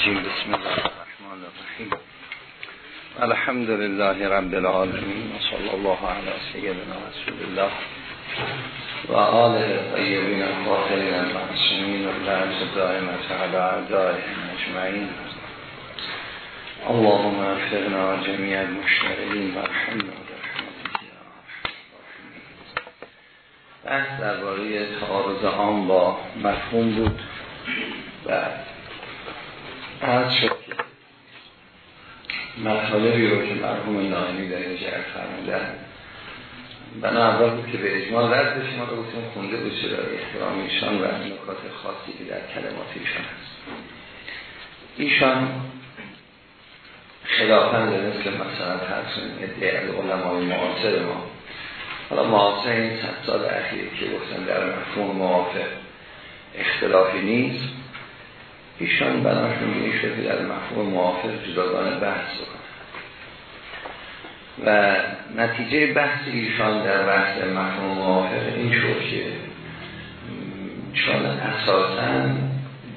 الرجیم بسم الله الرحمن الرحیم الحمد لله رب العالمین و صلی الله علی سیدنا رسول الله و آله طیبین الفاضلین المعصومین و لعنت دائمت علی اعدائهم اجمعین. اللهم افرنا جمیع المشتغلین و رحمنا بحث درباره تعارض عام با مفهوم بود و از شد. مطالبی رو که مرحوم نایمی در این جهت فرمودن بنا اول بود که به اجمال رد بشیم ما گفتیم خونده بود چرا احترام ایشان و نکات خاصی که در کلمات ایشان هست. ایشان خلافا مثل مثلا ترسون ادعای علمای معاصر ما. حالا معاصر این ست سال اخیر که گفتن در مفهوم موافق اختلافی نیست. ایشان بناشون میگه شده در مفهوم موافق جداگانه بحث کنن و نتیجه بحث ایشان در بحث مفهوم موافق این شد که چون اساسا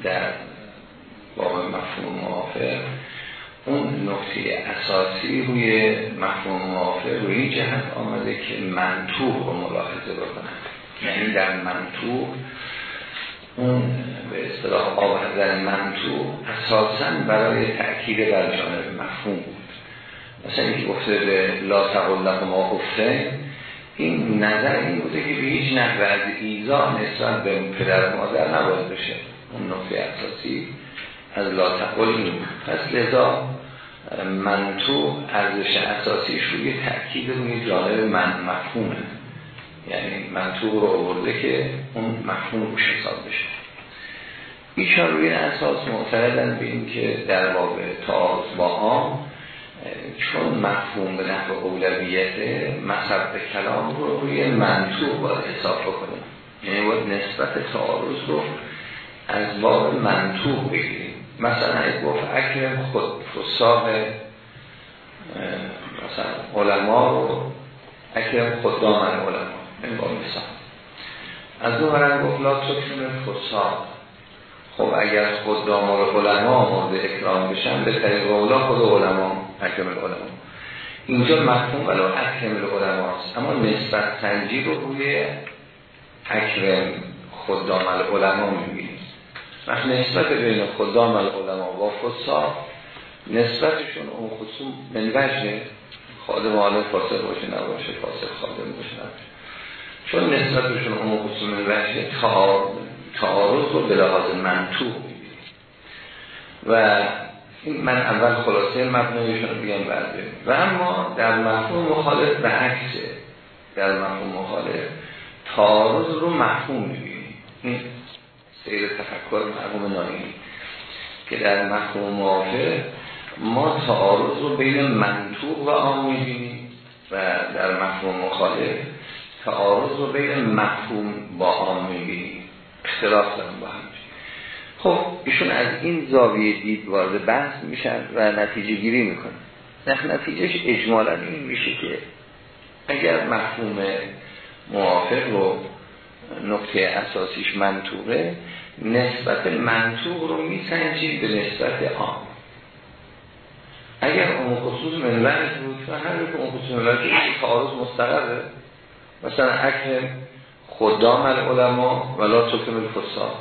در باب مفهوم موافق اون نقطه اساسی روی مفهوم موافق روی این جهت آمده که منطوق رو ملاحظه بکنن. یعنی در منطوق اون به اصطلاح آوردن منطوق اساسا برای تأکید بر جانب مفهوم بود. مثلا اینکه گفته به لا تقل ما گفته این نظر این بوده که به هیچ نحوه از ایزا نسبت به پدر مادر نباید بشه. اون نقطه اساسی از لا تقل این پس لذا منطوق ارزش اساسیش روی تأکید روی جانب من مفهومه. یعنی منطوق رو آورده که اون مفهوم روش حساب بشه. ایشان روی اساس معتقدن به این که در باب تعارض با آم چون مفهوم به نحو اولویت مصب کلام رو روی منطوق باید حساب بکنیم یعنی باید نسبت تعارض رو از باب منطوق بگیریم. مثلا یک گفت اکرم خود فساق مثلا علما رو اکرم خود دامن علما. این با مثال از دو برن گفت لا تکرم فساق خب اگر خود دامار علما مورد اکرام بشن به طریق اولا خود علما اکرم العلما اینجا مفهوم ولو اکرم العلما است. اما نسبت تنجی رو روی اکرم خدام العلما می‌بینیم. وقت نسبت بین خدام العلما و فساق نسبتشون اون خصوم من وجه خادم عالم فاسق باشه نباشه فاسق خادم باشه نباشه. چون نسبتشون اون خصوم وجه تعارض رو به لحاظ منطوق و من اول خلاصه مبنایشون رو بگم برده و اما در مفهوم مخالف به عکسه در مفهوم مخالف تعارض رو مفهوم می‌بینیم. این سیر تفکر مرحوم که در مفهوم موافق ما تعارض رو بین منطوق و آن می‌بینیم و در مفهوم مخالف تعارض رو بین مفهوم با آن می‌بینیم اختلاف دارن با هم. خب ایشون از این زاویه دید وارد بحث میشن و نتیجه گیری می‌کنن. نخ نتیجهش اجمالا این میشه که اگر مفهوم موافق رو نقطه اساسیش منطوقه نسبت منطوق رو میسنجید به نسبت آن اگر اون خصوص منوج بود و هر که اون خصوص بود تعارض مستقره. مثلا اکر خدام العلماء ولا تکم الفساد.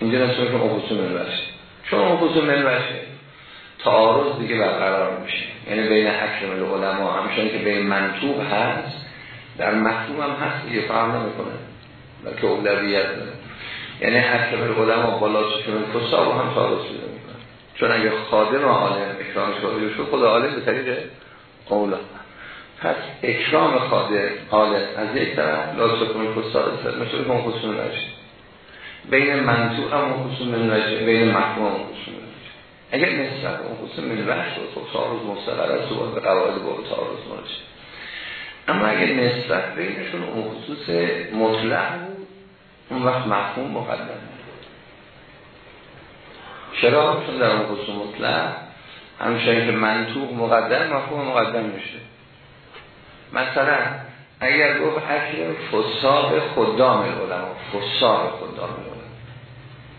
اینجا نسبت که خصوص منوج چون خصوص منوج تعارض دیگه برقرار میشه. یعنی بین اکرم العلماء همچنان که بین منطوق هست در مفهوم هم هست دیگه فهم نمی‌کنه. بلکه اولویت داره. یعنی حکم العلماء بالا سکن فساد هم تعارض پیدا می‌کنه. چون اگه خادم عالم اکرامش واجب شد خود عالم به طریق اولا پس اکرام خادم عالم از یک طرف لا سکن فساد مثل اون خصوم نشه بین منطوق هم خصوم نشه بین مفهوم هم خصوم نشه اگر نسبت اون خصوم من شد خب تعارض مستقر است و به قواعد باب تعارض نشه اما اگر نسبت بینشون اون خصوص مطلق بود اون وقت مفهوم مقدم چرا؟ چون در اون خصوص مطلق همچنین که منطوق مقدم مفهوم مقدم میشه. مثلا اگر گفت اکر فساق خدام العلماء فساق خدام العلماء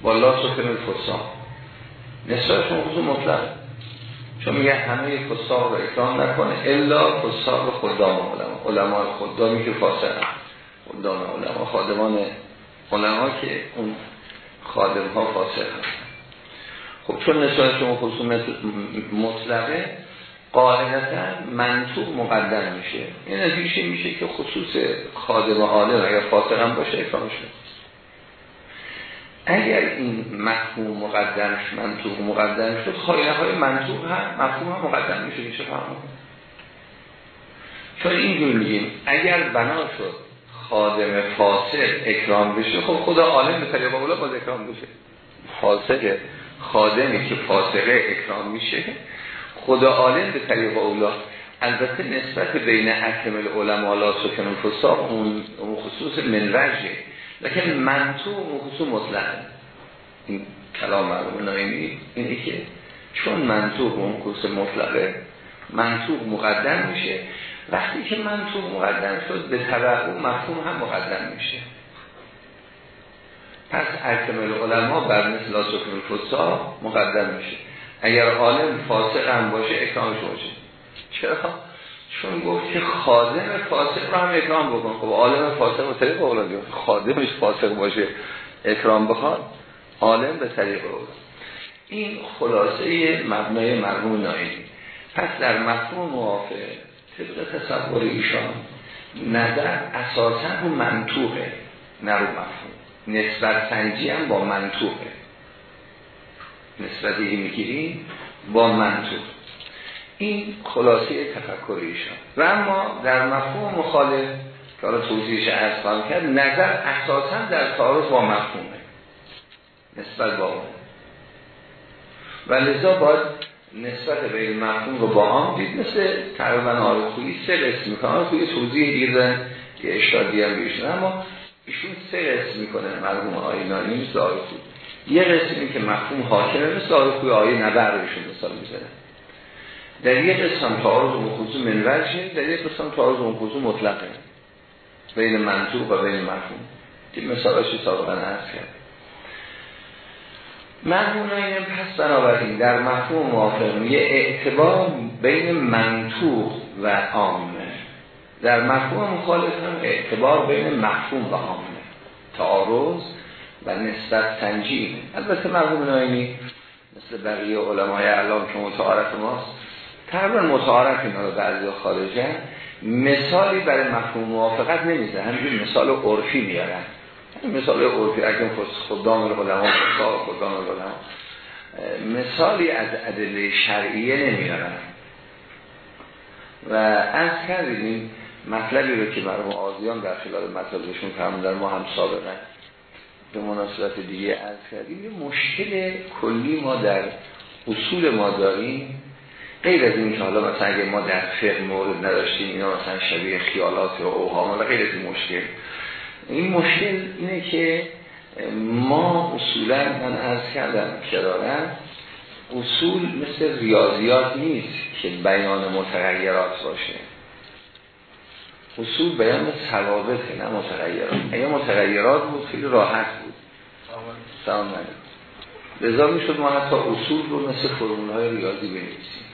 بالا سکن الفساق نسبتشون خصوص مطلق. چون میگه همه فساق رو اکرام نکنه الا فساق خدام علما علما خدامی که فاسق خدام علما خادمان علما که اون خادم ها فاسق هستن خب چون نسبت شما خصوص مطلقه قاعدتا منطوق مقدم میشه. این نتیجه میشه که خصوص خادم عالم اگر فاسق هم باشه اکرامش اگر این مفهوم شد منطوق مقدم شد خواهی های منطوق هم مفهوم هم مقدم میشه. میشه فهمون چون اینجور میگیم اگر بنا شد خادم فاسق اکرام بشه خب خدا عالم به طریق اولا باز اکرام بشه. فاسق خادمی که فاسقه اکرام میشه خدا عالم به طریق اولا. البته نسبت بین اکمل علما لا سکن فساق اون خصوص منوجه لیکن منطوق و خصوص مطلق این کلام مرموم نایمی اینه که چون منطوق اون خصوص مطلقه منطوق مقدم میشه. وقتی که منطوق مقدم شد به طبع اون مفهوم هم مقدم میشه. پس اکمل علما بر مثل لا سکن مقدم میشه. اگر عالم فاسق هم باشه اکرامش باشه چرا؟ چون گفت که خادم فاسق رو هم اکرام بکن. خب عالم فاسق به طریق اولاد خادمش فاسق باشه اکرام بخواد عالم به طریق اولاد این خلاصه مبنای مرمون نایدی پس در مفهوم موافق طبق تصور ایشان نظر اساسا رو منطوقه نه رو مفهوم. نسبت سنجی هم با منطوقه نسبتی می‌گیریم با منطوق این خلاصه تفکر ایشان. و اما در مفهوم مخالف که حالا توضیحش ارز کرد نظر اساسا در تعارض با مفهومه. نسبت با اون. و لذا باید نسبت به این مفهوم رو با آن دید. مثل تقریبا آره خویی سه قسم می‌کنه. توضیح دیگه که اشتادی هم اما ایشون سه قسم می‌کنه مرحوم آینانی مثل آره خویی یه قسمی که مفهوم حاکمه مثل خویی آیه نبر بهشون مثال می‌زنه. در یک قسم تعارض و خصوص منوجه در یک قسم تعارض و خصوص مطلقه. بین منطوق و بین مفهوم. که مثالاشی سابقا عرض کرد. مرمون این پس بنابراین در مفهوم موافق یه اعتبار بین منطوق و عامه. در مفهوم مخالف هم اعتبار بین مفهوم و عامه. تعارض و نسبت تنجیم. البته مرحوم نایمی مثل بقیه علمای اعلام که متعارف ماست تقریبا متعارف اینا رو بعضی خارجه. مثالی برای مفهوم موافقت نمیزه. همینجور مثال عرفی میارن. مثال عرفی اگه خدام العلماء خدام العلماء. مثالی از ادله شرعیه نمیارن. و از کردیم مطلبی رو که مرموم آزیان در خلال مطلبشون فرمودن ما هم سابقا به مناسبت دیگه از کردیم مشکل کلی ما در اصول ما داریم. غیر از این که حالا مثلا اگه ما در فقه مورد نداشتیم اینا مثلا شبیه خیالات و اوهام و غیر از این مشکل. این مشکل اینه که ما اصولا من از کردم اصول مثل ریاضیات نیست که بیان متغیرات باشه. اصول بیان ثوابت نه متغیرات. اگه متغیرات بود خیلی راحت بود. سلام لذا می شد ما حتی اصول رو مثل فرمول های ریاضی بنویسیم.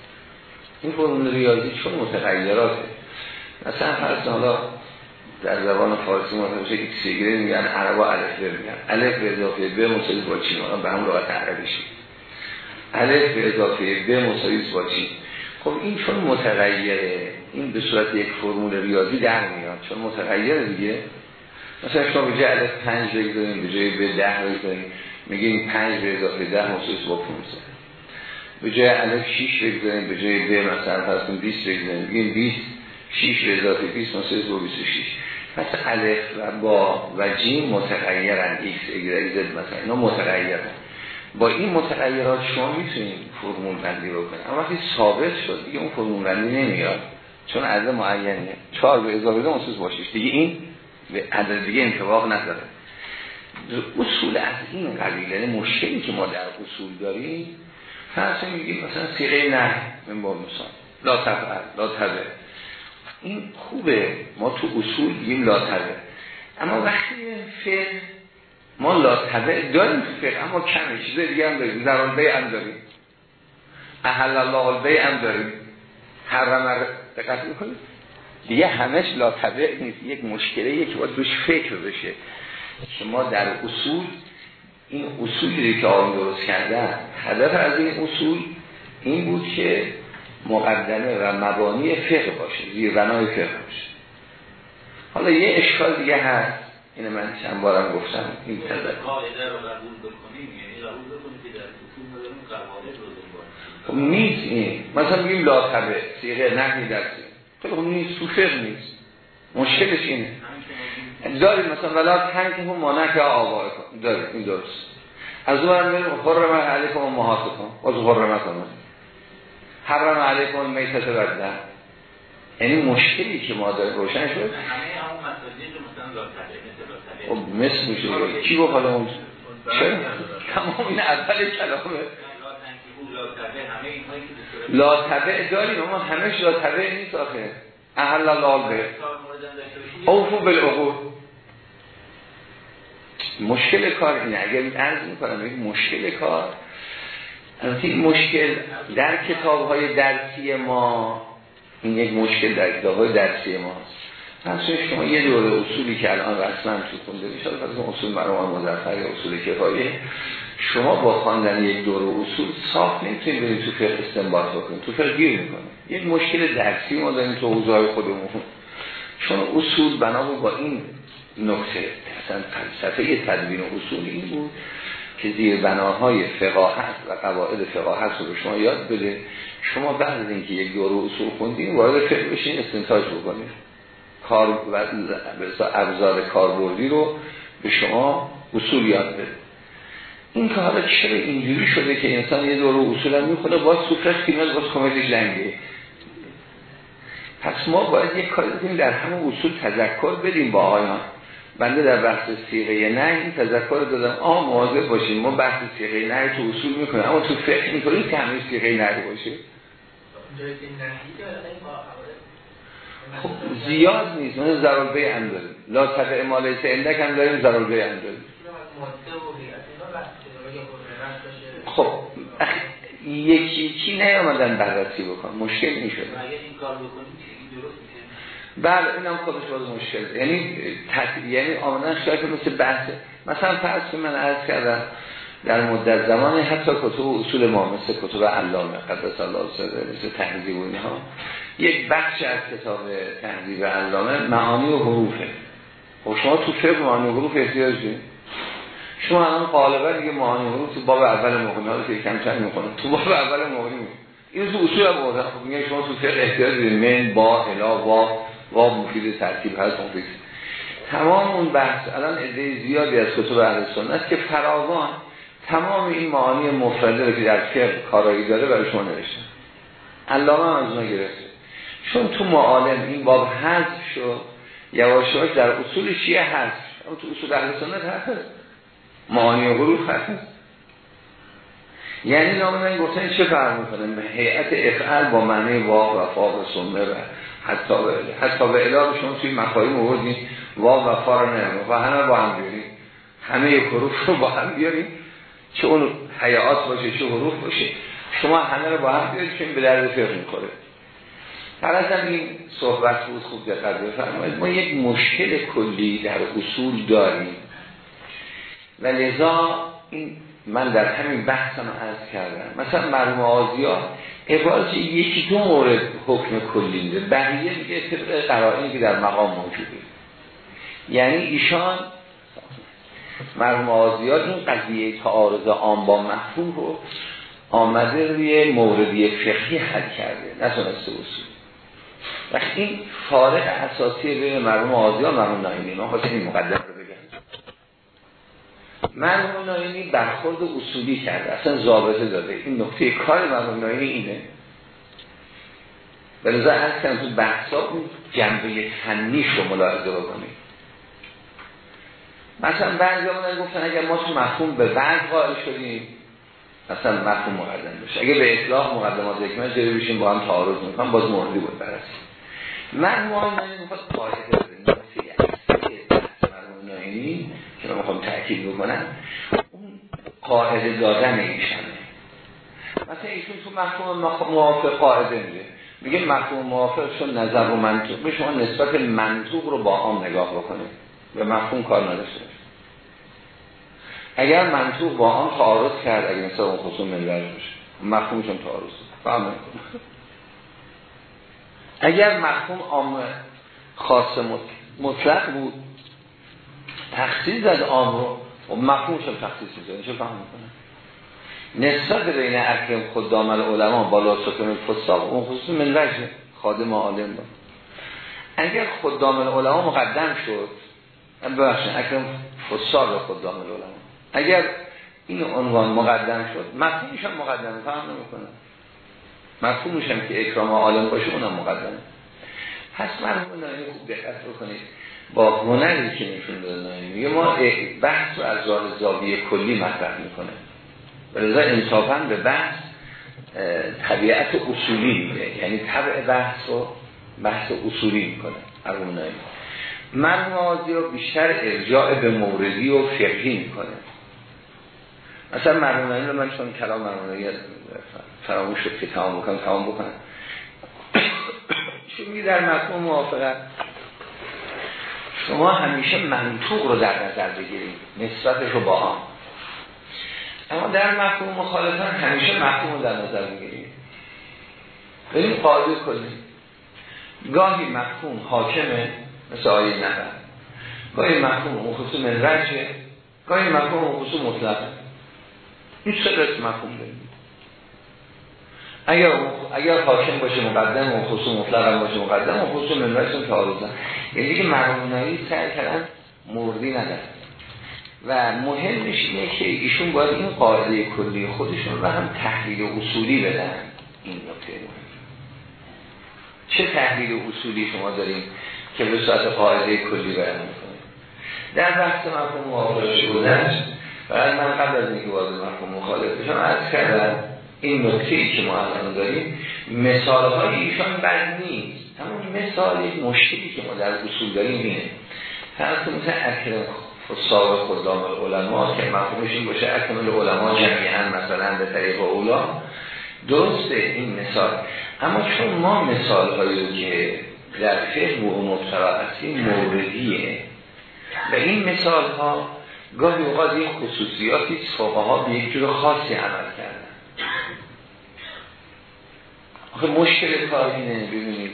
این فرمول ریاضی چون متغیراته. مثلا فرض حالا در زبان فارسی ما میشه ایکس ایگرگ میگن عربا الف ب میگن. الف به اضافه ب مساوی با چی به هم لغت عربیش الف به اضافه ب مساوی با چی خب این چون متغیره این به صورت یک فرمول ریاضی در میاد. چون متغیره دیگه. مثلا شما به جای الف 5 بگذاریم به جای به 10 بگذاریم میگیم 5 به اضافه 10 مساوی با 15 به جای الف 6 بگذاریم به جای ب مثلا فرض کنیم 20 بگذاریم. میگیم 20 6 به اضافه 20 مساوی با 26 پس الف و با و جیم متغیرن y z مثلا اینا متغیرن. با این متغیرات شما می‌تونید فرمول بندی رو کنید اما وقتی ثابت شد دیگه اون فرمول بندی نمیاد. چون عدد معینه. 4 به اضافه 2 مساوی با 6 دیگه این به عدد دیگه انطباق نداره. اصول از این قبیل یعنی مشکلی که ما در اصول داریم فرض میگیم مثلا سیغه نه من با مثال. لا تفعل لا تبه این خوبه. ما تو اصول بگیم لا تبه اما وقتی فعل ما لا تبع داریم تو فقه اما کمی چیز دیگه هم داریم. در آن هم داریم. احل الله البیع هم داریم. حرم دقت می‌کنید دیگه همش لا تبع نیست. یک مشکله که باید روش فکر بشه. شما در اصول این اصولی که آن درست کردن هدف از این اصول این بود که مقدمه و مبانی فقه باشه زیربنای فقه باشه. حالا یه اشکال دیگه هست. اینه من چند بارم گفتم. این تذکر قاعده رو قبول بکنیم یعنی خب نیست این. مثلا بگیم لا تبه سیغه نهی در خیلی خب نیست. تو فقه نیست. مشکلش اینه. داریم مثلا ولا تنک هم مانک آقای کن. داریم این درست. از اون هم بریم حرم علیکم و محاسب کن از حرمت کنم حرم علیکم میتت بدن یعنی مشکلی که ما داریم روشن شد. خب مثل میشه کی گفت حالا اون تمام این اول کلامه. لا تبع داریم اما همش لا تبع نیست آخه. احل الله اوفو بالعقود مشکل کار اینه. اگر عرض می‌کنم یک مشکل کار. این مشکل در کتاب های درسی ما این یک مشکل در کتاب های درسی ماست پس شما یه دوره اصولی که الان رسما تو خونده میشه پس اصول مرام مظفر اصول کفایه شما با خواندن یک دوره اصول صاف نمی‌تونید برید تو فقه استنباط بکنید تو فقه گیر می‌کنید. یک مشکل درسی ما داریم تو حوزه خودمون. چون اصول بنا با این نکته اصلا فلسفه تدوین اصول این بود که زیر بناهای فقاهت و قواعد فقاهت رو شما یاد بده. شما بعد از اینکه یک دوره اصول خوندین وارد فقه بشین استنتاج بکنید کار ابزار کاربردی رو به شما اصول یاد بده. این که حالا چرا اینجوری شده که انسان یه دور اصول هم می‌خوره باز سوفرش کیمز باز کمدیش لنگه پس ما باید یک کاری کنیم در همه اصول تذکر بدیم با آقایان بنده در بحث سیغه نه این تذکر دادم. آه مواظب باشیم ما بحث سیغه نه تو اصول می‌کنیم اما تو فقه می‌کنیم که همه سیغه نه باشه. خب زیاد نیست. من ضرور به هم داریم لا تبع مالیس اندک هم داریم ضرور به هم داریم خب یکی یکی نیامدن بررسی بکن مشکل میشه؟ بله این هم خودش باز مشکل. یعنی تط... یعنی آمدن شاید مثل بحث مثلا فرض من عرض کردم در مدت زمان حتی کتب اصول ما مثل کتب علامه قدس الله سره مثل تهذیب و اینها یک بخش از کتاب تهذیب علامه معانی و حروفه. و خب شما تو فقه معانی و حروف احتیاج شما الان غالبا دیگه معانی حروف تو باب اول مغنی رو که کم چند می‌کنه تو باب اول مغنی این تو اصول بوده. خب میگه شما تو فقه احتیاج من با الا وا وا مفید ترکیب هست مفید تمام اون بحث الان عده زیادی از کتب اهل سنت که فراوان تمام این معانی مفرده رو که در فقه کارایی داره برای شما نوشتن. علامه هم از اونها گرفته. چون تو معالم این باب حذف شد یواش در اصول شیعه هست اما تو اصول اهل سنت هست. معانی و حروف هست. یعنی نامدن گفتن چه فرق می‌کنه؟ به هیئت افعال با معنی واق و فا و سمه و حتی اله. حتی اله شما توی مخایی موردی واق و فا رو و همه با هم بیاریم همه حروف رو با هم بیاریم چه اون حیات باشه چه حروف باشه. شما همه رو با هم بیارید که به درد فقه می‌خوره. هم این صحبت بود خوب دقت بفرمایید. ما یک مشکل کلی در اصول داریم. و لذا این من در همین بحثم عرض کردم. مثلا مرحوم آزیا عبارت یکی دو مورد حکم کلی میده. بقیه میگه طبق قرائنی که در مقام موجوده. یعنی ایشان مرحوم آزیا این قضیه تعارض آن با مفهوم رو آمده روی موردی فقهی حل کرده. نتونسته اصول. وقتی این فارق اساسی بین مرحوم آزیا و مرحوم نایمی خواستیم این مقدم رو مرحوم نایمی برخورد اصولی کرده اصلا ضابطه داده. این نقطه کار مرحوم نایمی اینه. به نظر از کنم تو بحثا اون جنبه تنیش رو ملاحظه بکنید مثلا بعضی همون گفتن اگر ما تو مفهوم به بعد قائل شدیم مثلا مفهوم مقدم بشه اگه به اطلاق مقدمات حکمت جلو بشیم با هم تعارض می‌کنم باز موردی بود برسیم من مهم می‌خواد قاعده بده نقطه اصلی مرحوم که من می‌خوام تأکید بکنم اون قاعده دادن ایشانه. مثلا ایشون تو مفهوم موافق قاعده میگه. میگه مفهوم موافق چون نظر و منطوق به شما نسبت منطوق رو با عام نگاه بکنید. به مفهوم کار نداشته اگر منطوق با آن تعارض کرد اگر مثلا خصوم منور باشه. مفهومشون تعارض فهم اگر مفهوم عام خاص مطلق بود تخصیص از عام رو و مفهومش هم تخصیص می‌زنه چه فهم می‌کنه؟ نسبت بین اکرم خود دامل علما بالا سکن فساق اون خصوص من وجه خادم عالم بود. اگر خود دامل علما مقدم شد ببخشید اکرم فساق خود دامل علما. اگر این عنوان مقدم شد مفهومش هم مقدمه فهم نمی‌کنه. مفهومش هم که اکرام عالم باشه اونم مقدمه. پس مرحوم نایمی خوب دقت بکنید. با هنری که نشون داده میگه ما بحث رو از راه کلی مطرح می‌کنه. ولذا انصافا به بحث طبیعت اصولی میده یعنی طبع بحث رو بحث اصولی می‌کنه. مرحوم نایمی مرحوم رو بیشتر ارجاع به موردی و فقهی می‌کنه. مثلا مرحوم نایمی رو من چون کلام مرحوم فراموش شد که تمام بکنم تمام بکنم چون در مفهوم موافقت. شما همیشه منطوق رو در نظر بگیرید. نسبتش رو با هم. اما در مفهوم مخالفت همیشه مفهوم رو در نظر بگیرید. بریم قاعده کنیم. گاهی مفهوم حاکمه مثل آیه نبر گاهی مفهوم خصوص رجه. گاهی مفهوم خصوص مطلقه. این قسم مفهوم داریم. اگر اگر حاکم باشه مقدم و خصوص مطلق هم باشه مقدم و خصوص منوعشون تعارضن یعنی که مرمونایی سعی کردن مردی ندارن. و مهمش اینه که ایشون باید این قاعده کلی خودشون رو هم تحلیل اصولی بدن. این نکته چه تحلیل اصولی شما داریم که به صورت قاعده کلی بیان می‌کنیم در بحث مفهوم موافقه بودن و من قبل از اینکه وارد مفهوم مخالف بشم عرض کردم این نکته ای که ما الان داریم مثال های ایشان بد نیست. همون مثال یک مشکلی که ما در اصول داریم اینه. فرض مثل اکرم فصاب خدام العلماء که مفهومش این باشه اکرم العلماء جمعیان مثلا به طریق اولا. درسته این مثال. اما چون ما مثال هایی که در فقه و مبتلا هستیم موردیه. و این مثال ها گاهی اوقات این خصوصیاتی ها به یک جور خاصی عمل کردن. آخه مشکل کار اینه ببینید.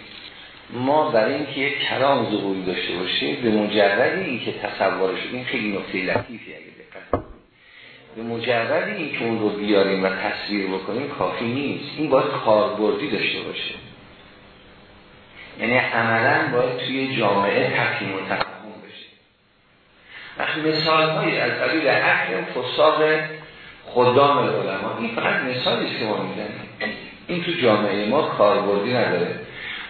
ما برای اینکه یک کلام ظهوری داشته باشیم به مجرد این که تصور شد این خیلی نکته لطیفی اگه دقت به مجرد این که اون رو بیاریم و تصویر بکنیم کافی نیست. این باید کاربردی داشته باشه. یعنی عملا باید توی جامعه تفهیم و تفهم بشه. وقتی مثال های از قبیل اکرم فساق خدام العلماء این فقط مثالی که ما میدنیم این تو جامعه ما کاربردی نداره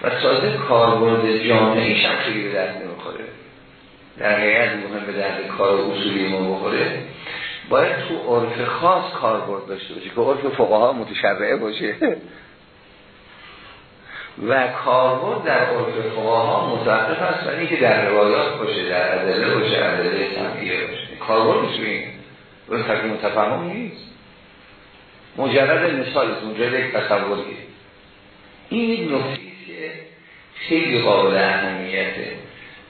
و سازه کاربرد جامعه هم خیلی به درد نمی‌خوره. در حقیقت مهم به درد کار اصولی ما بخوره. باید تو عرف خاص کاربرد داشته باشه که عرف فقها متشرعه باشه. و کاربرد در عرف فقها متوقف هست ولی که در روایات باشه در ادله باشه ادله سمعیه باشه. کاربردش این. و تقیم تفهم نیست. مجرد مثال مجرد یک تصوری این یک نکته که خیلی قابل اهمیته.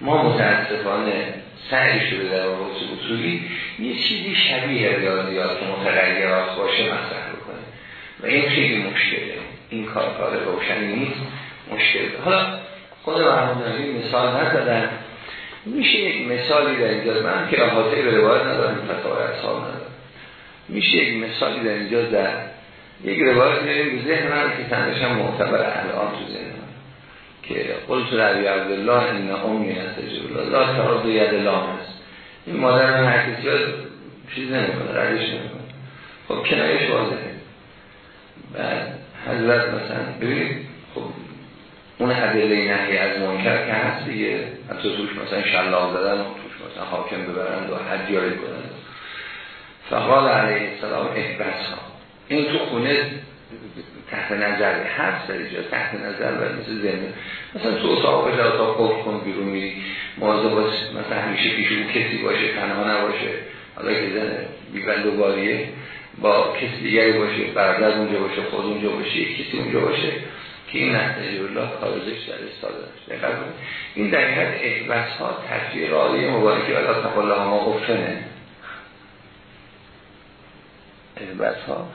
ما متاسفانه سعی شده در روز اصولی یه چیزی شبیه ریاضیات که متغیرات باشه مطرح بکنه. و این خیلی مشکله. این کار کار روشنی نیست. مشکل حالا خود مرمون مثال نزدن. میشه یک مثالی در اینجا. من که احاطه به روایت ندارم فتاوی اصحاب ندارم. میشه یک مثالی در اینجا در یک روایت میریم به ذهن من که تنش هم معتبر الان تو ذهن من. که قلت ربی عبدالله این امی نستجب الله لا تعرض ید لام هست. این مادر من هر کسی چیز نمی‌کنه ردش نمی‌کنه. خب کنایش واضحه. بعد حضرت مثلا ببینید خب اون عدله نهی از منکر که هست دیگه. حتی توش مثلا شلاق زدن توش مثلا حاکم ببرند و حد یاری کنند. فقال علیه السلام احبس این تو خونه تحت نظر هر سری جا تحت نظر و مثل زنده مثلا تو اتاق باشه اتاق قفل کن بیرون میری. مواظب باش مثلا همیشه پیش اون کسی باشه تنها نباشه. حالا که زن بیبند و باریه با کسی دیگری باشه برادر اونجا باشه خود اونجا باشه کسی اونجا باشه که این نحنه الله کارزش در استاده این در حد احبس ها تشریع رالی مبارکی ولا ما افنه احبس ها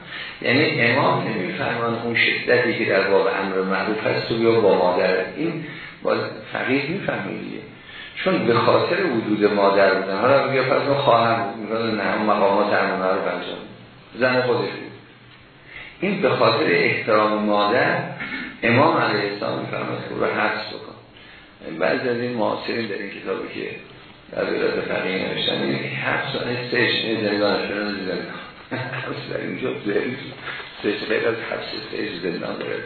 یعنی امام نمیفهمان اون شدتی که در باب امر معروف هست تو بیا با مادر. این با فقیه میفهمیدیه چون به خاطر وجود مادر بودن حالا بگه پس اون خواهم بود. نه مقامات امر معروف انجام زن خودش. بود این به خاطر احترام مادر امام علیه السلام میفرماید که رو حفظ بکن. بعضی از این معاصرین در این کتابی که در ولاد فقیه نوشتن این حفظ و شدن زندان حفظ در اینجا سیش غیر از حفظ سیش زندان داره.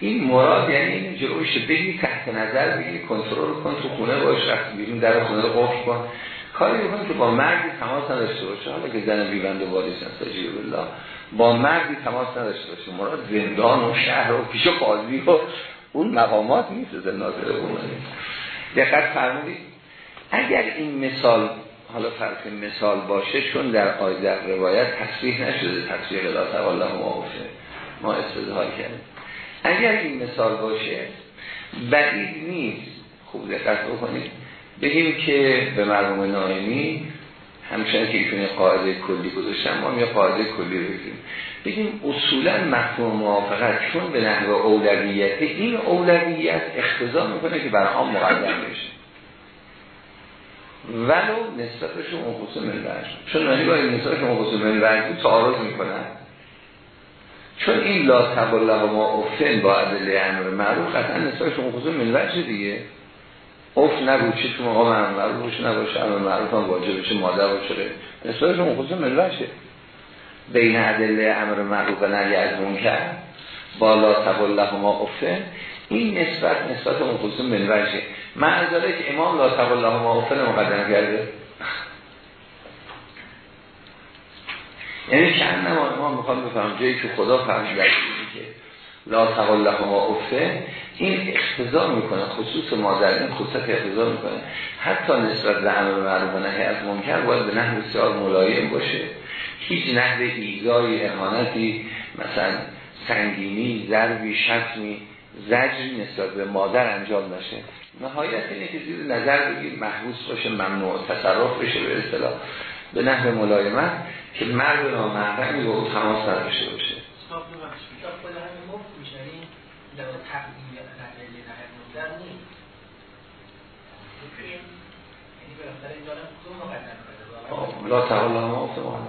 این مراد یعنی این جلوش بگی تحت نظر بگی کنترل کن تو خونه باش رفت بیرون در خونه رو قفل کن. کاری بکن که با مردی تماس نداشته باشه. حالا که زن بیبند و واریس نستجیر بالله با مردی تماس نداشته باشه. مراد زندان و شهر و پیش قاضی و اون مقامات نیست ناظر اون دقت فرمودید. اگر این مثال حالا فرق مثال باشه چون در آیده روایت تصریح نشده تصریح لا تعالی ما ما استدلال کردیم. اگر این مثال باشه بعید نیست. خوب دقت بکنید. بگیم که به مرموم نایمی همچنان که ایشون قاعده کلی گذاشتن ما یه قاعده کلی بگیم. بگیم اصولا مفهوم موافقت چون به نحو اولویت این اولویت اختزا می‌کنه که برای آن مقدم بشه. ولو نسبتشون اون خصوص منورش چون نهی با این نسبتشون اون خصوص منورش تعارض می‌کنن. چون این لا تباله ما افن با عدله امر معروف قطعا نسبتشون اون خصوص منورش دیگه؟ اف نبود چی تو مقام امر معروف نباشه امر معروف هم واجب بشه مادر باشه. نسبتشون اون خصوص منورشه بین عدله امر معروف و نهی از کرد بالا تباله ما افن این نسبت نسبت اون خصوص منورشه معذاره که امام لا تباله ما افن مقدم کرده. یعنی چند نما امام می‌خوام بفهم جایی که خدا فرمود که لا تقال ما افه این اختزا می‌کنه خصوص مادر این خصوص اختزا می‌کنه. حتی نسبت به امر معروف و نهی از منکر باید به نحو بسیار ملایم باشه. هیچ نحو ایزای اهانتی مثلا سنگینی ضربی شتمی زجری نسبت به مادر انجام نشه. نهایت اینه که زیر نظر بگیر محبوس باشه ممنوع تصرف بشه به اصطلاح. به نحو ملایمت که مرد نامحرمی با تماس نداشته باشه. لا تعالی ما افتمانه.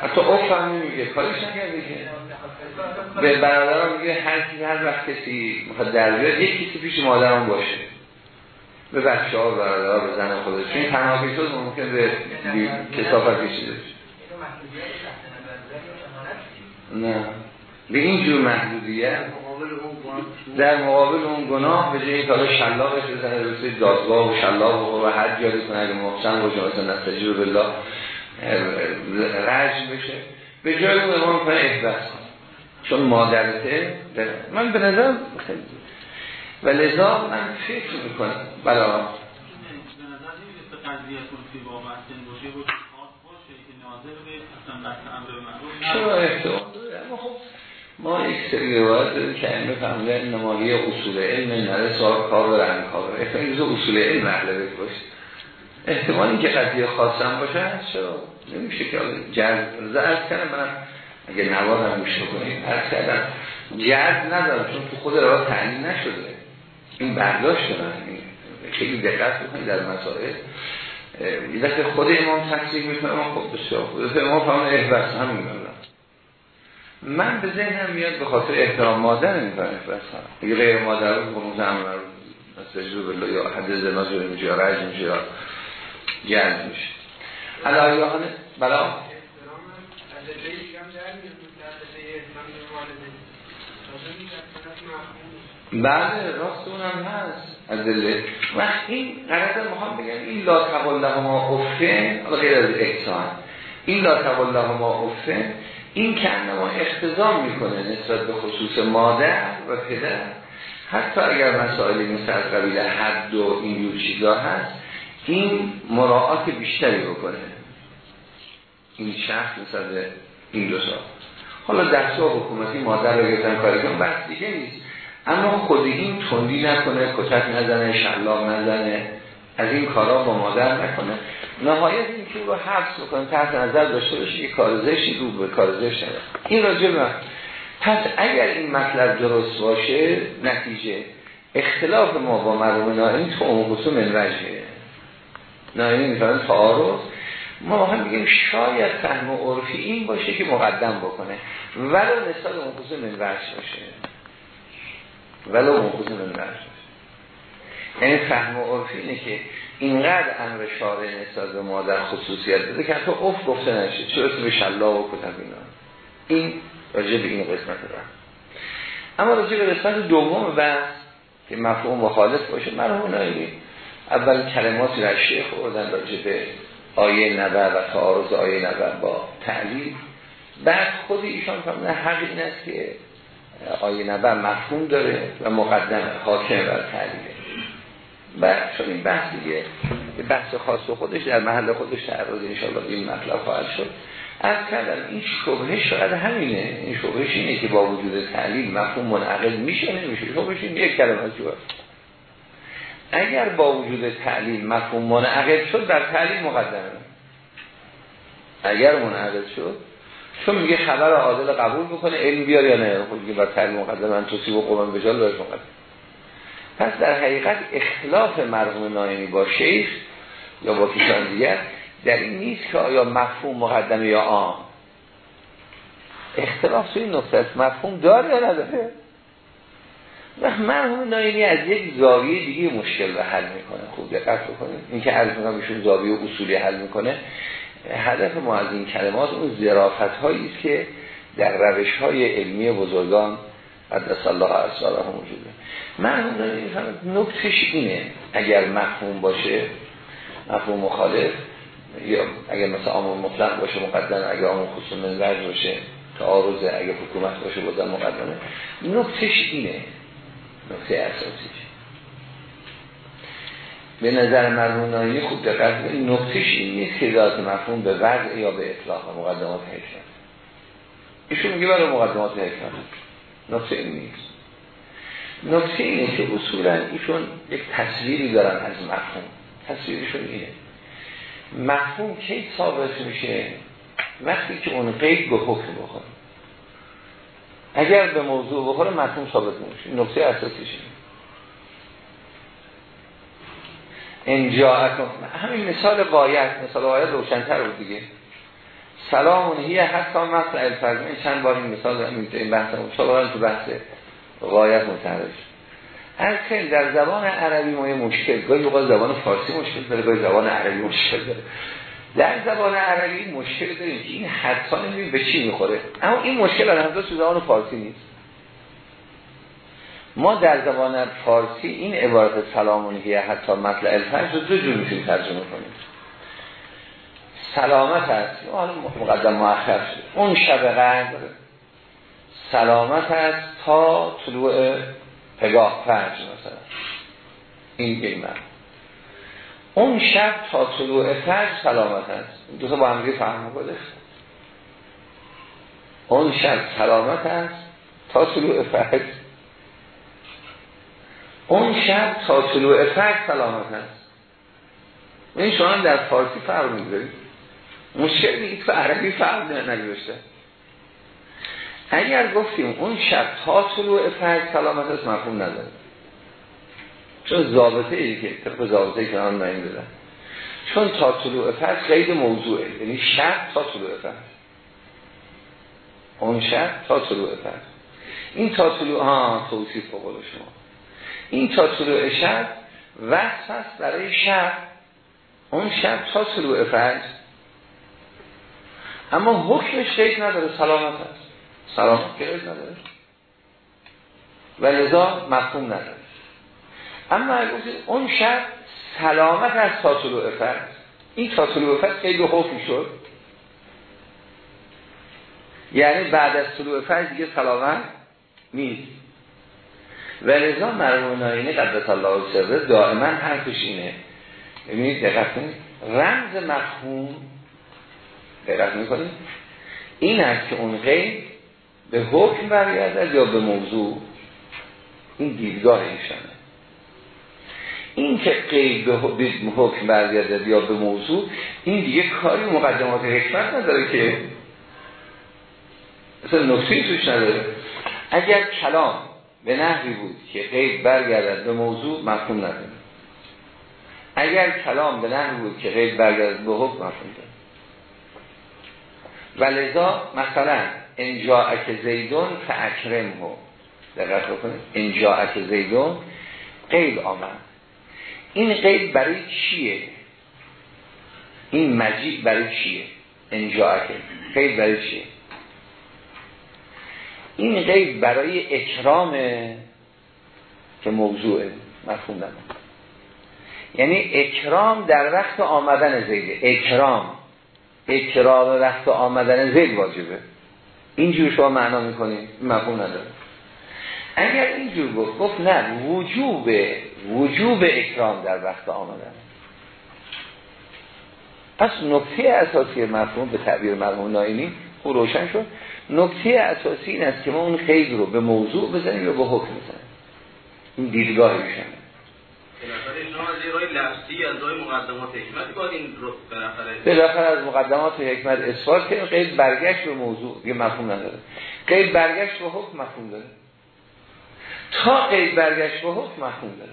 حتی اوف هم نمیگه کارش نگرده که. به برادرم میگه هر کی هر وقت کسی می‌خواد در بیاد یک کسی پیش مادرم باشه. به بچه ها برادر به زن خودش. چون تنها پیشوز ممکن به کسافت کشیده نه. به این جور محدودیت در مقابل اون گناه به جایی تا شلاقش بزنه به دادگاه و شلاق و هر جاری کنه اگه محسن و جانسان نستجیر بالله رجم بشه. به جای اون امام کنه احبس چون مادرته من به نظر و لذا من فکر می‌کنم بلا چرا احتمال اما خب ما یک سری روایت داریم که این فهمیدن نماهی اصول علم نره سوال کار و رنگ کار. احتمال اصول علم اهل باشه. احتمال این که قضیه خاصم باشه هست چرا؟ نمیشه که جرد از کنم من اگه نوار هم میشه کنیم از کردم جرد ندارم چون تو خود روا تعلیم نشده. این برداشت من. خیلی دقت بکنید در مسائل. یه دفعه خود امام تصدیق می‌کنه. اما خب بسیار خود امام فهمه احبس هم میگم من به ذهنم میاد به خاطر احترام مادر نمی‌کنم احبس هم. اگه غیر مادر رو بکنم زمین رو مثل بالله یا حد زناز رو میشه یا رج میشه یا میشه. علایهانه بلا. بله راست اونم هست. از دل و این قرار ما بگم این لا تقل ما افه غیر از احسان. این لا تقل ما افه این که ما اختزام می‌کنه نسبت به خصوص مادر و پدر. حتی اگر مسائلی مثل از قبیل حد و این جور چیزا هست این مراعات بیشتری بکنه. این شخص مثل این دو سال. حالا دست حکومتی مادر رو گفتن کاری بس دیگه نیست. اما خود این تندی نکنه کتک نزنه شلاق نزنه از این کارا با مادر نکنه. نهایت این که رو حبس بکنه تحت نظر داشته باشه که کار زشتی رو به کار زشت این راجع به پس اگر این مطلب درست باشه نتیجه اختلاف ما با مرحوم نائمی تو اون منوجه. نائمی میفرمون تعارض. ما هم بگیم شاید فهم عرفی این باشه که مقدم بکنه. ولو نسبت اون خصوص منوج باشه. ولو اون خصوص منوج باشه. یعنی فهم عرفی اینه که اینقدر امر شارع نسبت به مادر خصوصیت داده که حتی اف گفته نشه. چرا به شلا و کتب اینا. این راجع به این قسمت دارم اما راجع به قسمت دوم بحث که مفهوم مخالف باشه مرحوم نایمی اول کلماتی را شیخ خوردن راجع به آیه نبر و تعارض آیه نبر با تعلیل. بعد خود ایشان فرمونه حق این است که آیه نبر مفهوم داره و مقدم حاکم بر تعلیله. و چون این بحث دیگه بحث خاص خودش در محل خودش تعرض انشاءالله این مطلب خواهد شد. از کردم این شبهه شاید همینه. این شبهش اینه که با وجود تعلیل مفهوم منعقد میشه نمیشه. شبهش این یک کلمه اگر با وجود تعلیل مفهوم منعقد شد در تعلیل مقدمه. اگر منعقد شد چون میگه خبر عادل قبول بکنه علم بیار یا نه؟ خود میگه بر تعلیل مقدمه من توصیب و قومن بجال باید مقدم پس در حقیقت اختلاف مرحوم نایمی با شیخ یا با کسان دیگر در این نیست که آیا مفهوم مقدمه یا آن اختلاف توی نقطه مفهوم داره یا نداره؟ و مرحوم نایمی از یک زاویه دیگه مشکل رو حل می‌کنه. خوب دقت بکنید. این که عرض می‌کنم ایشون زاویه اصولی حل می‌کنه. هدف ما از این کلمات اون ظرافت هایی است که در روش های علمی بزرگان قدس الله هم موجوده مرحوم نایمی نکتش اینه اگر مفهوم باشه مفهوم مخالف یا اگر مثلا آمون مطلق باشه مقدمه اگر آمون خصوص منورج باشه تعارض اگر حکومت باشه بودن مقدمه. نکتش اینه نکته اساسیش. به نظر مرمونایی خوب دقت این نکتش این نیست که ذات مفهوم به وضع یا به اطلاق مقدمات حکمت ایشون میگه برای مقدمات حکمت نکته این نیست. نکته اینه که اصولا ایشون یک تصویری دارن از مفهوم. تصویرشون اینه. مفهوم کی ثابت میشه؟ وقتی که اون قید به حکم بخوره. اگر به موضوع بخوره مفهوم ثابت نمیشه. نکته اساسیشه انجا همین مثال قایت مثال قایت روشنتر بود دیگه. سلام هیه حتی مثل الفرز این چند بار این مثال این بحث مطابقا تو بحث متحرش هر که در زبان عربی ما یه مشکل. گاهی اوقات زبان فارسی مشکل داره گاهی زبان عربی مشکل داره. در زبان عربی مشکل داریم. که این حدسا نمی‌دونیم به چی می‌خوره. اما این مشکل هم تو زبان فارسی نیست. ما در زبان فارسی این عبارت سلامونی حتی مطلع الفرج رو دو جور می‌تونیم ترجمه کنیم. سلامت هست. مقدم مؤخر شد. اون شب قدر سلامت هست تا طلوع پگاه فرج مثلا. این گیمه اون شب تا طلوع فرج سلامت هست دو تا با همگی فهم بوده اون شب سلامت هست تا طلوع فرج اون شب تا طلوع فرج سلامت هست این شما در فارسی فرق می‌گذارید مشکل دیگه تو عربی فرق نگذاشته. اگر گفتیم اون شب تا طلوع فرج سلامت هست مفهوم نداره. چون ضابطه ای که طبق ضابطه که آن نایم دادن چون تا طلوع فرج قید موضوعه. یعنی شب تا طلوع فرج اون شب تا طلوع فرج این تا طلوع ها توصیف بقول شما. این تا طلوع شب وقت هست برای شب. اون شب تا طلوع فرج اما حکمش قید نداره سلامت هست سلامت قید نداره. و لذا مفهوم نداره. اما اون شب سلامت از تاطلوع افت. این تاطلوع افت خیلی حکم شد. یعنی بعد از طلوع فجر دیگه سلامت نیست. و لذا مرمون ناینه قدس الله سره دائما حرفش اینه. ببینید دقت رمز مفهوم دقت می‌کنید؟ این است که اون غیر به حکم برگردد یا به موضوع. این دیدگاه ایشانه. این که قید به حکم برگردد یا به موضوع این دیگه کاری مقدمات حکمت نداره که مثلا نکته توش نداره. اگر کلام به نحوی بود که قید برگردد به موضوع مفهوم نداره. اگر کلام به نحوی بود که قید برگردد به حکم مفهوم داره و لذا مثلا انجاعک زیدون فاکرم هو دقت بکنید. انجاعک زیدون قید آمد. این قید برای چیه؟ این مجید برای چیه؟ انجاعک قید برای چیه؟ این قید برای اکرام که موضوعه مفهوم یعنی اکرام در وقت آمدن زیده اکرام. اکرام وقت آمدن زید واجبه. اینجور شما معنا می‌کنید مفهوم نداره. اگر اینجور گفت گفت نه وجوب وجوب اکرام در وقت آمدن. پس نکته اساسی مفهوم به تعبیر مرحوم ناینی خوب روشن شد. نکته اساسی این است که ما اون خیلی رو به موضوع بزنیم یا به حکم بزنیم. این دیدگاه ایشانه بالاخره از مقدمات حکمت اثبات که قید برگشت به موضوع یه مفهوم نداره. قید برگشت به حکم مفهوم داره. تا قید برگشت به حکم مفهوم داره.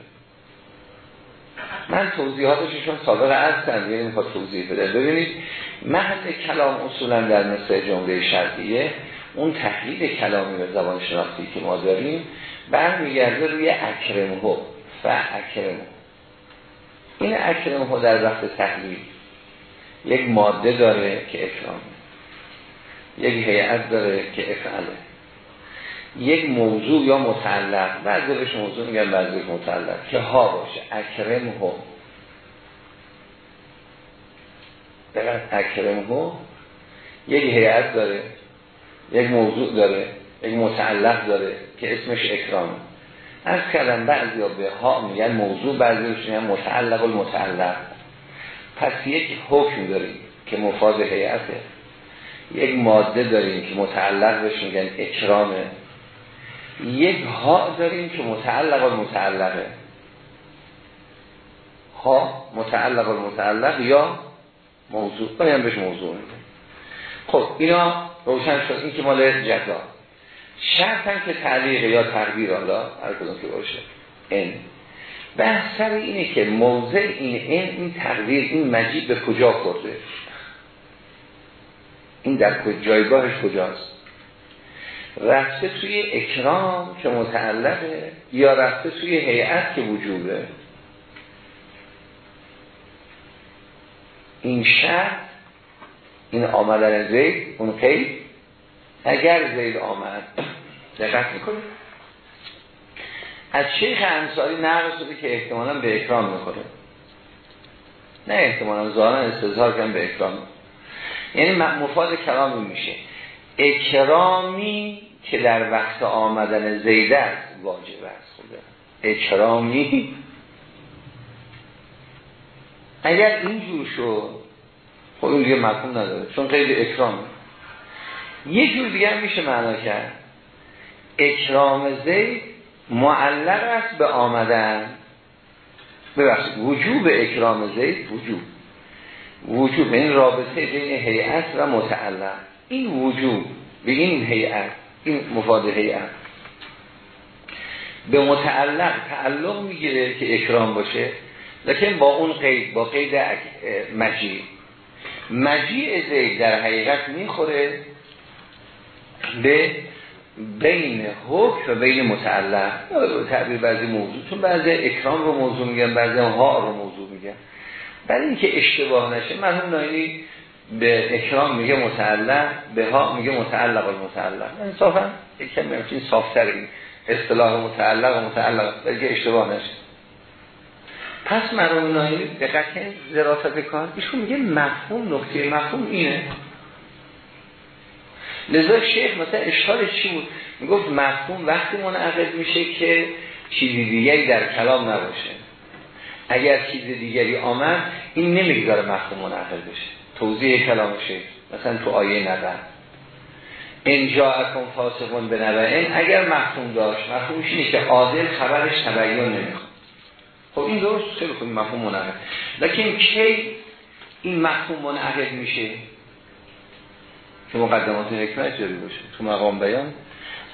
من توضیحاتشون سابق هستم یعنی می‌خواد توضیح بده. ببینید محل کلام اصولا در مثل جمله شرطیه اون تحلیل کلامی به زبان شناختی که ما داریم برمیگرده روی اکرمهو و اکرمهو این اکرمهو در وقت تحلیل یک ماده داره که اکرام یک هیئت داره که افعله. یک موضوع یا متعلق بعضی بهش موضوع میگن بعضی متعلق که ها باشه. اکرم ها دقیق اکرم ها یک هیئت داره یک موضوع داره یک متعلق داره که اسمش اکرام. از کردن بعضی ها به ها میگن موضوع بعضی میگن متعلق و متعلق پس یک حکم داریم که مفاد هیئته. یک ماده داریم که متعلق بهش میگن اکرامه. یک ها داریم که متعلق متعلقه. ها متعلق متعلق یا موضوع. باید بهش موضوع میده. خب اینا روشن شد. این که مال جزا. شرطن که تعلیق یا تقدیر الله هر کدوم که باشه. این. بحث سر اینه که موضع این این این تقدیر این مجید به کجا خورده؟ این در جایگاهش کجاست؟ رفته توی اکرام که متعلقه یا رفته توی هیئت که وجوده. این شرط این آمدن زید اون قید اگر زید آمد دقت می‌کنید. از شیخ انصاری نقل شده که احتمالا به اکرام می‌کنه نه احتمالا ظاهرا استظهار کن به اکرام. یعنی مفاد کلامی میشه. اکرامی که در وقت آمدن زیده واجب است. خدا. اکرامی. اگر اینجور شد خب اون دیگه مفهوم نداره چون خیلی اکرام. یه جور دیگه میشه معنا کرد. اکرام زید معلق است به آمدن. ببخشید وجوب اکرام زید وجوب. وجوب این رابطه بین هیئت و متعلق. این وجود به این هیئت این مفاد هیئت. به متعلق تعلق می‌گیره که اکرام باشه. لیکن با اون قید با قید مجیع. مجیع زید در حقیقت می‌خوره به بین حکم و بین متعلق. تعبیر بعضی موضوع چون بعضی اکرام رو موضوع میگن بعضی ها رو موضوع میگن. برای اینکه اشتباه نشه مرحوم نایلی به اکرام میگه متعلق به ها میگه متعلق و متعلق. انصافا یک کمی همچین صافتر این اصطلاح متعلق و متعلق بلکه اشتباه نشه. پس مرحوم نایمی دقت زراست کار ایشون میگه مفهوم نکته مفهوم اینه. لذا شیخ مثلا اشکال چی بود؟ می‌گفت مفهوم وقتی منعقد میشه که چیزی دیگری در کلام نباشه. اگر چیز دیگری آمد این نمی‌گذاره مفهوم منعقد بشه. توضیح کلام شیخ مثلا تو آیه نبر انجا اکن فاسقون به نبعین اگر مفهوم داشت مفهومش اینه که عادل خبرش تبیین نمی‌خواد. خب این درست خیلی خوب مفهوم منعقد. لیکن کی این مفهوم منعقد میشه؟ که مقدمات حکمت جاری باشه. تو مقام بیان.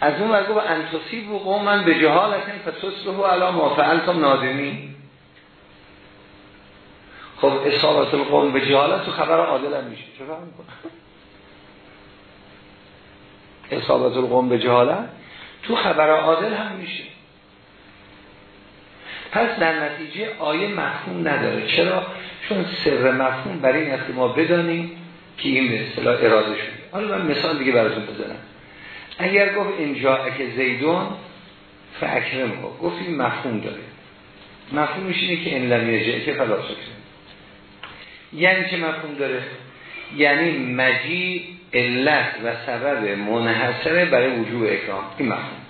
از اون ورگو با انتصیب و قومن به جهال اکن فتصبه علا ما فعلتم نادمی خب اصابت القوم به جهالت تو خبر عادل هم میشه. فهم کنه اصابت القوم به جهالت تو خبر عادل هم میشه. پس در نتیجه آیه مفهوم نداره. چرا؟ چون سر مفهوم برای این است ما بدانیم که این به اصطلاح اراده شده. حالا من مثال دیگه براتون بزنم. اگر گفت اینجا اگه زیدون فاکرم گفت این مفهوم داره. مفهومش اینه که این لمیجه که فلا یعنی چه مفهوم داره؟ یعنی مجی علت و سبب منحصره برای وجوب اکرام. این مفهوم.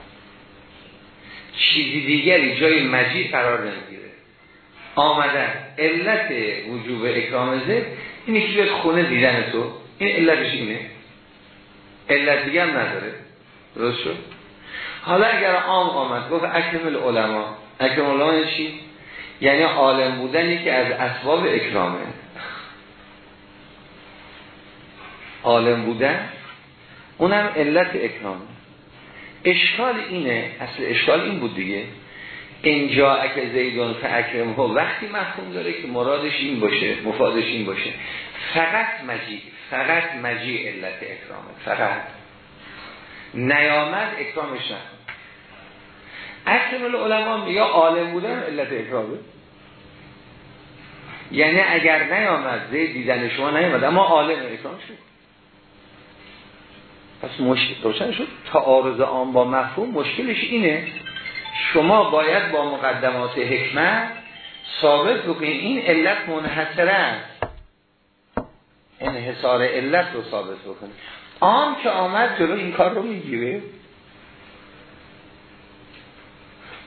چیزی دیگری جای مجی قرار نمی‌گیره. آمدن. علت وجوب اکرام زد. اینه که بیاد خونه دیدن تو. این علتش اینه. علت دیگه هم نداره. درست شد؟ حالا اگر عام آمد گفت اکرم العلماء. اکرم العلماء چی؟ یعنی عالم بودن که از اسباب اکرامه. عالم بودن اونم علت اکرامه اشکال اینه اصل اشکال این بود دیگه اینجا اکه زیدون اکرم ها وقتی مفهوم داره که مرادش این باشه مفادش این باشه. فقط مجی فقط مجی علت اکرامه فقط. نیامد اکرامش نکن اکرم العلماء یا عالم بودن علت اکرامه. یعنی اگر نیامد زید دیدن شما نیامد اما عالم اکرام شد. پس مشکل روشن شد. تعارض آن با مفهوم مشکلش اینه شما باید با مقدمات حکمت ثابت بکنید این علت منحصره است. انحصار علت رو ثابت بکنید. آن که آمد جلو این کار رو می‌گیره.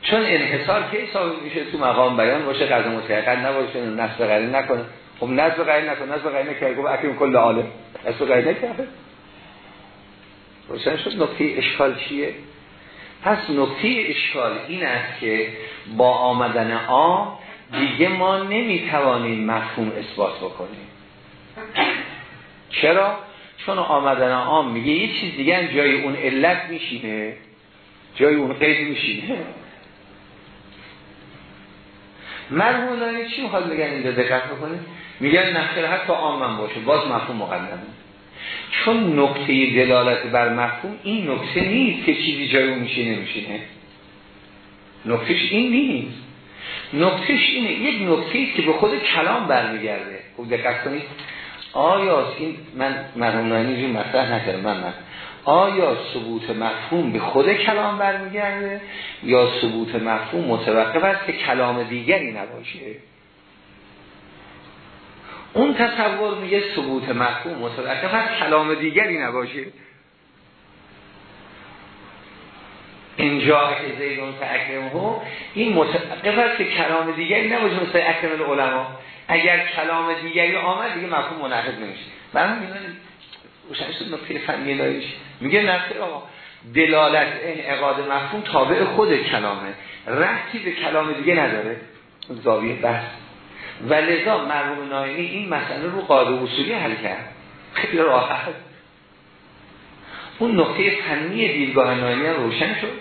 چون انحصار که ثابت میشه؟ تو مقام بیان باشه قضا متحقیقت نباشه نصب غیری نکنه. خب نصب غیری نکنه نصب غیری نکنه گفت اکریم کل عالم. نصب نکنه روشن شد. نقطه اشکال چیه؟ پس نقطه اشکال این است که با آمدن آ دیگه ما نمی‌توانیم مفهوم اثبات بکنیم. چرا؟ چون آمدن آم میگه یه چیز دیگه جای اون علت میشینه. جای اون قید میشینه. مرمونانی چی می‌خواد بگن اینجا دقت بکنه میگن نخیر حتی آمن باشه. باز مفهوم مقدمه. چون نکته دلالت بر مفهوم این نکته نیست که چیزی جای اون میشه نمیشینه. نکتهش این نیست. نکتهش اینه یک نکته که به خود کلام برمیگرده. خوب دقت کنید. آیا این من مرحوم نانی مطرح نکردم من من آیا ثبوت مفهوم به خود کلام برمیگرده یا ثبوت مفهوم متوقف است که کلام دیگری نباشه؟ اون تصور میگه ثبوت مفهوم متوقف از کلام دیگری نباشه. اینجا که زیدون اکرم ها این متوقف است که کلام دیگری نباشه مثل اکرم العلماء. اگر کلام دیگری آمد دیگه مفهوم منعقد نمیشه. برای همین شد نکته فنی داریش میگه نفسه آقا دلالت انعقاد مفهوم تابع خود کلامه. رفتی به کلام دیگه نداره. زاویه بحث. و لذا مرحوم نایمی این مسئله رو قاعده اصولی حل کرد. خیلی راحت. اون نقطه فنی دیدگاه نایمی روشن شد.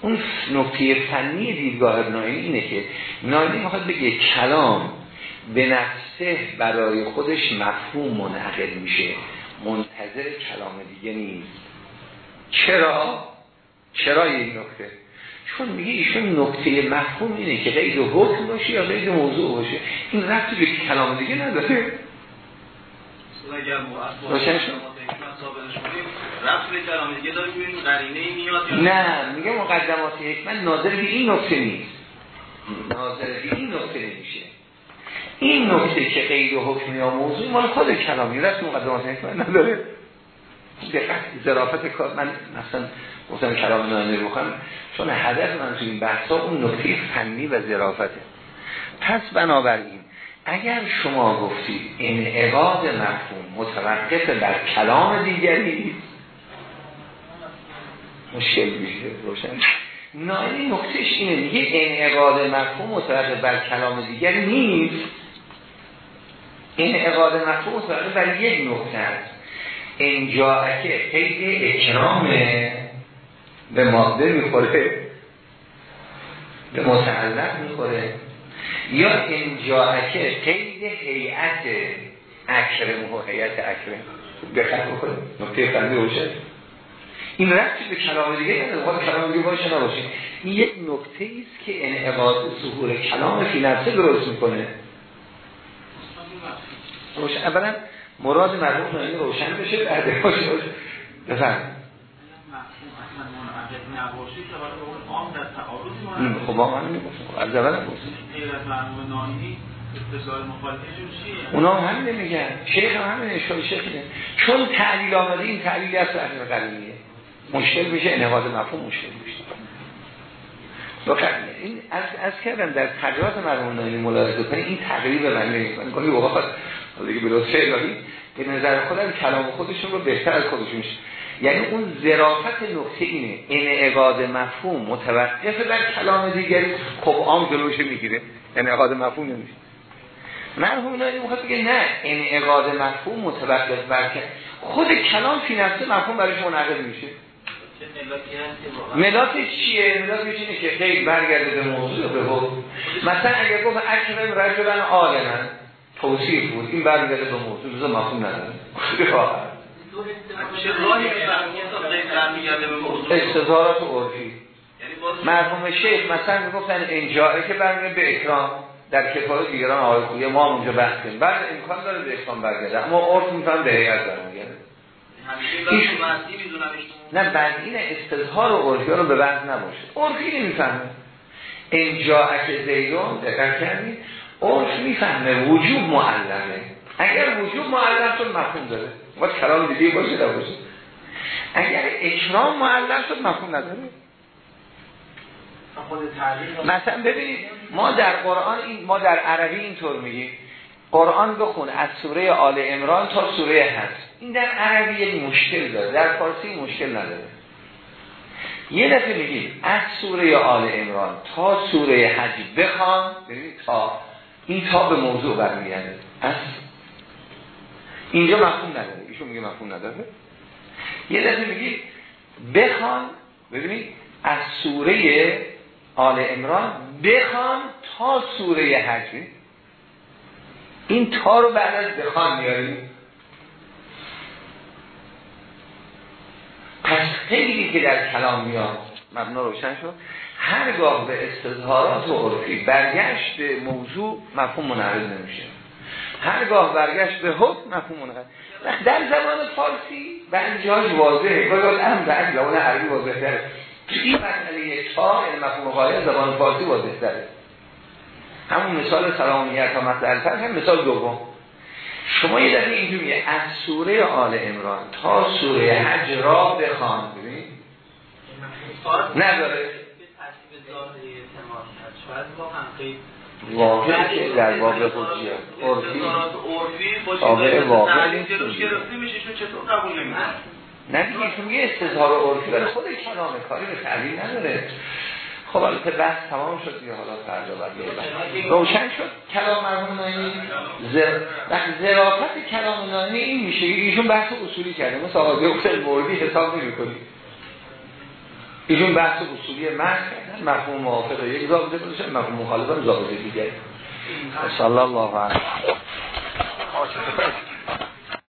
اون نقطه فنی دیدگاه نایمی اینه که نایمی می‌خواد بگه کلام به نفسه برای خودش مفهوم منعقد میشه. منتظر کلام دیگه نیست. چرا؟ چرا این نقطه؟ چون میگه ایشون نکته مفهوم اینه که قید حکم باشه یا قید موضوع باشه. این رفتی به کلام دیگه نداره. روشن شد نه میگه مقدمات حکمت ناظر به این نکته نیست. ناظر به این نکته نمیشه. این نکته که غیر حکم یا موضوع مال خود کلامی. رفت مقدمات حکمت نداره. دقت ظرافت کار من مثلا گفتم کلام نانه بخوام. چون هدف من تو این بحثا اون نکته فنی و ظرافته. پس بنابراین اگر شما گفتید انعقاد مفهوم متوقف بر کلام دیگری مشکل میشه روشن نانی نکتهش اینه میگه انعقاد مفهوم متوقف بر کلام دیگری نیست. انعقاد مفهوم متوقف بر یک نکته است. انجاعکه قید اکرامه به ماده می‌خوره به مسلط می‌خوره یا انجاعکه قید حیعت اکرم و حیعت اکرم. دقت بکنه نکته فنی روشه این رفتی به کلام دیگه نداره کلام دیگه باشه نباشه. این یک نکته است که انعقاد ظهور کلام فی نفسه درست می‌کنه. روشن اولا مراد مرحوم نایی روشن بشه بعد باشه. بفرم. خب هم نمی‌گفتم از اول اونا هم همین نمیگن شیخ هم همین اشکال شیخ چون تعلیل آمده این تعلیلی است اهل قلیلیه مشکل میشه انعقاد مفهوم مشکل میشه. این از, از کردم در تقریبات مرمون نایلی ملاحظه کنید. این تقریب من نمی‌کنه گاهی اوقات دیگه به لطفه الهی به نظر خودم کلام خودشون رو بهتر از خودشون یعنی اون ظرافت نقطه اینه. انعقاد مفهوم متوقف در کلام دیگری. خب عام جلوش می‌گیره. انعقاد مفهوم نمیشه. مرحوم نایی می‌خواد بگه نه انعقاد مفهوم متوقف بر خود کلام فی نفسه مفهوم برایش منعقد میشه. ملاتش چیه؟ ملاتش اینه که خیلی برگرده به موضوع به مثلا اگر گفت اکرم رجلن آلمن توصیف بود این برگرده به موضوع روزا مفهوم نداره استظهارات عرفی مرحوم شیخ مثلا می‌گفتن اینجا که برمیگه به اکرام در کتاب دیگران آقای خویه ما اونجا بحث کنیم بعد امکان داره به اکرام برگرده اما عرف میفهم به هیئت برمیگرده نه بعد این استظهار و عرفی رو به بحث نباشه عرفی نمی‌فهمه اکه زیدون دقیق کردید عرف می‌فهمه وجوب معلمه. اگر وجوب معلم شد مفهوم داره. باید کلام دیگه باشه نباشه اگر اکرام معلم شد مفهوم نداره. مثلا ببینید ما در قرآن این ما در عربی اینطور میگیم. قرآن بخون از سوره آل امران تا سوره حج این در عربی یک مشکل داره. در فارسی مشکل نداره. یه دفعه میگیم از سوره آل امران تا سوره حج بخوان. ببینید تا این تا به موضوع برمیگرده. از اینجا مفهوم نداره. ایشون میگه مفهوم نداره. یه دفعه میگی بخوان ببینید از سوره آل امران بخوان تا سوره حج. این تا رو بعد از بخوان میاریم. پس خیلی که در کلام میاد. مبنا روشن شد. هرگاه به استظهارات و عرفی برگشت به موضوع مفهوم منعرض نمیشه. هرگاه برگشت به حکم مفهوم منعرض در زبان فارسی بعد جاش واضحه. باید هم در زبان عربی واضح تره تو این مسئله تا یعنی مفهوم غایه زبان فارسی واضح تره همون مثال سلامیت و مسئله هم مثال دوم. شما یه دفعه اینجوریه از سوره آل امران تا سوره حج را بخوان. ببینید؟ نداره. واقع که در باب حجیه عرفی تابع واقع نه. دیگه ایشون میگه استظهار عرفی برای خود کلامه کاری به تعلیل نداره. خب البته بحث تمام شد دیگه حالا فردا بعد روشن شد کلام مرحوم نانی زر... ظرافت کلام نانی این میشه. ایشون بحث اصولی کرده. مثل آقا بیوکتر موردی حساب نمی کنی ایشون بحث اصولی مرد کردن مفهوم موافق یک ضابطه بشه مفهوم مخالفه ضابطه دیگه. صلی الله علیه